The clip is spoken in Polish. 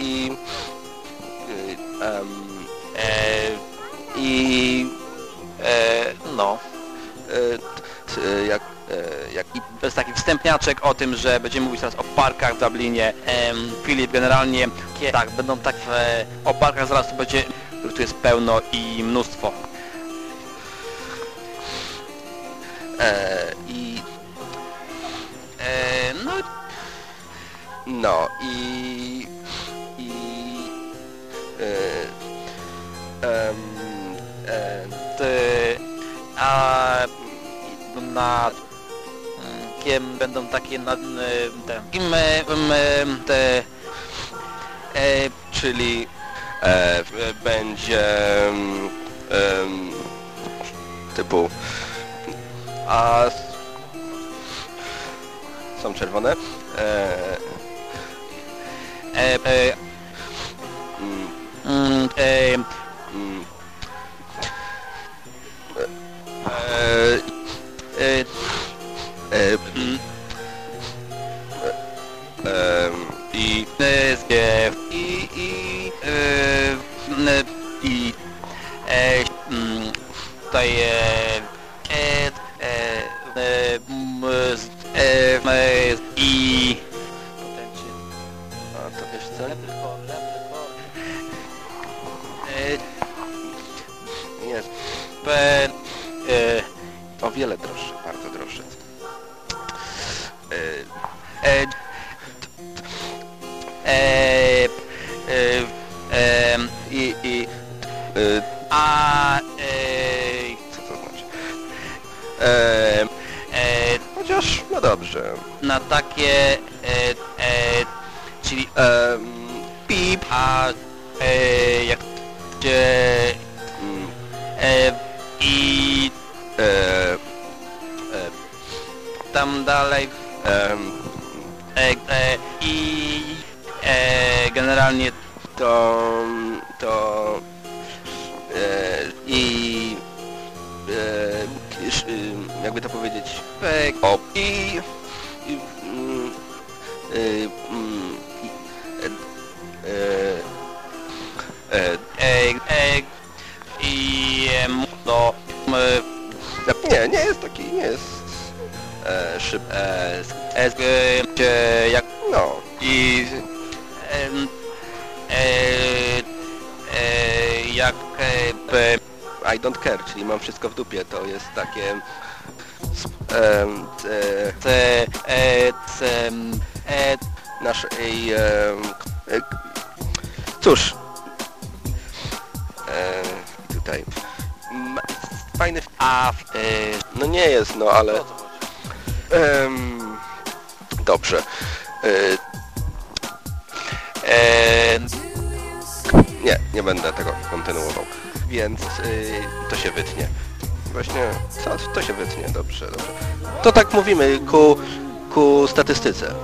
i... Um, e, I... E, no... E, e jak, e, jak, i bez taki wstępniaczek o tym, że będziemy mówić teraz o parkach w Dublinie. Filip generalnie, tak, będą tak o parkach zaraz to będzie, których tu jest pełno i mnóstwo. E, no, I... no... No i i e, e, te, a na kiem będą takie na, e, te, kim, e, em, te e, czyli e, będzie em, typu a są czerwone e, e, e, mm, mm, e, mm, e, e, e, mm, em, i e, z- i i e, n- i e, mm, tutaj e, e, e, e, m, z- e, m, i e, o wiele droższe, bardzo droższe. E, e, e, i, i, a, co to znaczy? Chociaż, no dobrze. na takie, czyli pip, a, jak, gdzie, mm, e, i e, e, tam dalej, e, e, i, e, generalnie to, to e, i jakby to powiedzieć o i, i e, e, e, e, e, do, m, nie, nie jest taki, nie jest e, szyb, e, e, gdzie, jak, no. i, e, e, jak, e, I don't care, czyli mam wszystko w dupie, to jest takie e, c, e, c, m, e, naszej... em, e, cóż... fajny... a, e, No nie jest, no ale... dobrze. E, nie, nie będę tego kontynuował. Więc y, to się wytnie. Właśnie, co? To się wytnie, dobrze, dobrze. To tak mówimy ku, ku statystyce.